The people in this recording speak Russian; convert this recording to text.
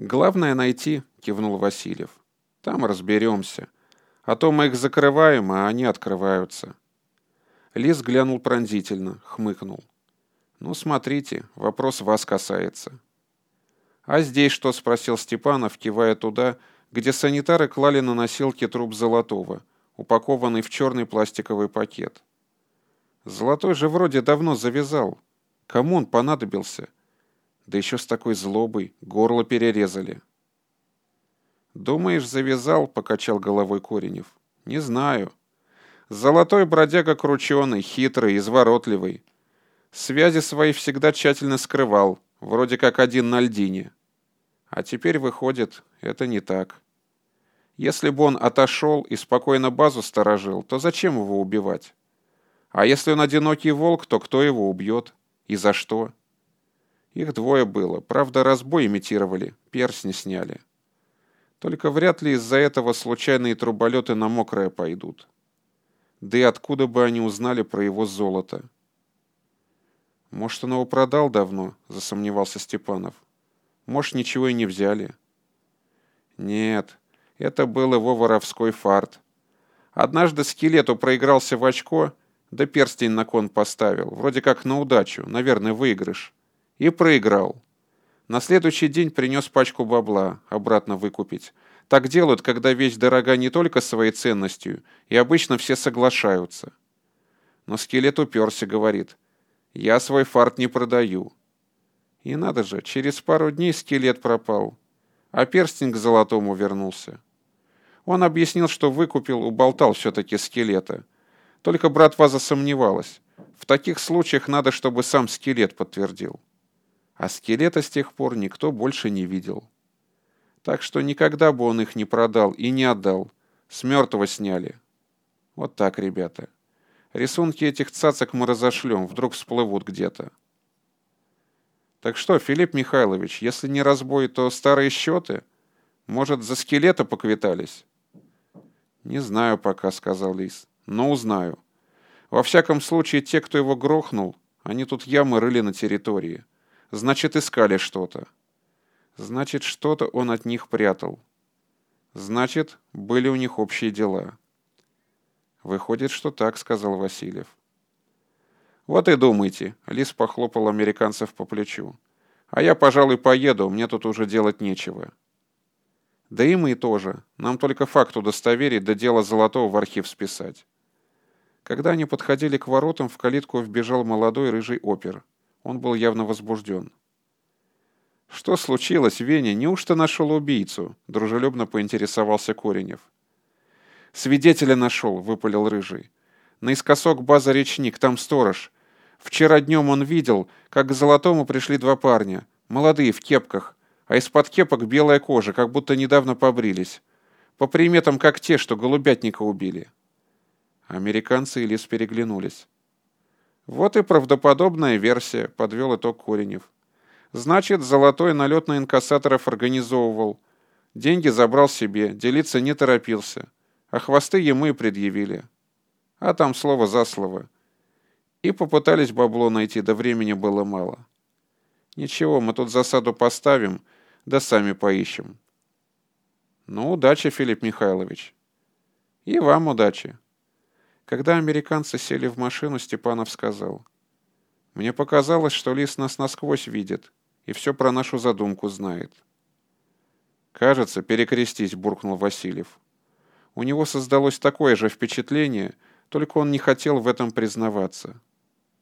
«Главное найти», — кивнул Васильев. «Там разберемся. А то мы их закрываем, а они открываются». Лис глянул пронзительно, хмыкнул. «Ну, смотрите, вопрос вас касается». «А здесь что?» — спросил Степанов, кивая туда, где санитары клали на носилки труп Золотого, упакованный в черный пластиковый пакет. Золотой же вроде давно завязал. Кому он понадобился? Да еще с такой злобой, горло перерезали. «Думаешь, завязал?» — покачал головой Коренев. «Не знаю. Золотой бродяга крученый, хитрый, изворотливый. Связи свои всегда тщательно скрывал, вроде как один на льдине. А теперь выходит, это не так. Если бы он отошел и спокойно базу сторожил, то зачем его убивать? А если он одинокий волк, то кто его убьет? И за что? Их двое было, правда, разбой имитировали, перстни сняли. Только вряд ли из-за этого случайные труболеты на мокрое пойдут. Да и откуда бы они узнали про его золото? «Может, он его продал давно?» — засомневался Степанов. «Может, ничего и не взяли?» «Нет, это был его воровской фарт. Однажды скелету проигрался в очко, да перстень на кон поставил, вроде как на удачу, наверное, выигрыш. И проиграл. На следующий день принес пачку бабла, обратно выкупить, так делают, когда вещь дорога не только своей ценностью, и обычно все соглашаются. Но скелет уперся, говорит, «Я свой фарт не продаю». И надо же, через пару дней скелет пропал, а перстень к золотому вернулся. Он объяснил, что выкупил, уболтал все-таки скелета. Только братва засомневалась. В таких случаях надо, чтобы сам скелет подтвердил. А скелета с тех пор никто больше не видел. Так что никогда бы он их не продал и не отдал. С мертвого сняли. Вот так, ребята. Рисунки этих цацок мы разошлем, вдруг всплывут где-то. Так что, Филипп Михайлович, если не разбой, то старые счеты? Может, за скелета поквитались? Не знаю пока, сказал Лис, но узнаю. Во всяком случае, те, кто его грохнул, они тут ямы рыли на территории. Значит, искали что-то. Значит, что-то он от них прятал. Значит, были у них общие дела. Выходит, что так, сказал Васильев. Вот и думайте, Лис похлопал американцев по плечу. А я, пожалуй, поеду, мне тут уже делать нечего. Да и мы тоже. Нам только факт удостоверить, да дело Золотого в архив списать. Когда они подходили к воротам, в калитку вбежал молодой рыжий опер. Он был явно возбужден. «Что случилось, Веня? Неужто нашел убийцу?» — дружелюбно поинтересовался Коренев. «Свидетеля нашел», — выпалил Рыжий. «Наискосок база речник, там сторож. Вчера днем он видел, как к Золотому пришли два парня, молодые, в кепках, а из-под кепок белая кожа, как будто недавно побрились. По приметам, как те, что голубятника убили». Американцы и Лис переглянулись. «Вот и правдоподобная версия», — подвел итог Коренев. Значит, золотой налет на инкассаторов организовывал. Деньги забрал себе, делиться не торопился. А хвосты ему и предъявили. А там слово за слово. И попытались бабло найти, да времени было мало. Ничего, мы тут засаду поставим, да сами поищем. Ну, удачи, Филипп Михайлович. И вам удачи. Когда американцы сели в машину, Степанов сказал. Мне показалось, что лис нас насквозь видит и все про нашу задумку знает. «Кажется, перекрестись», — буркнул Васильев. У него создалось такое же впечатление, только он не хотел в этом признаваться.